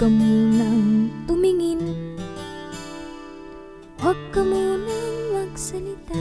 ka munang tumingin. Huwag ka munang magsalita.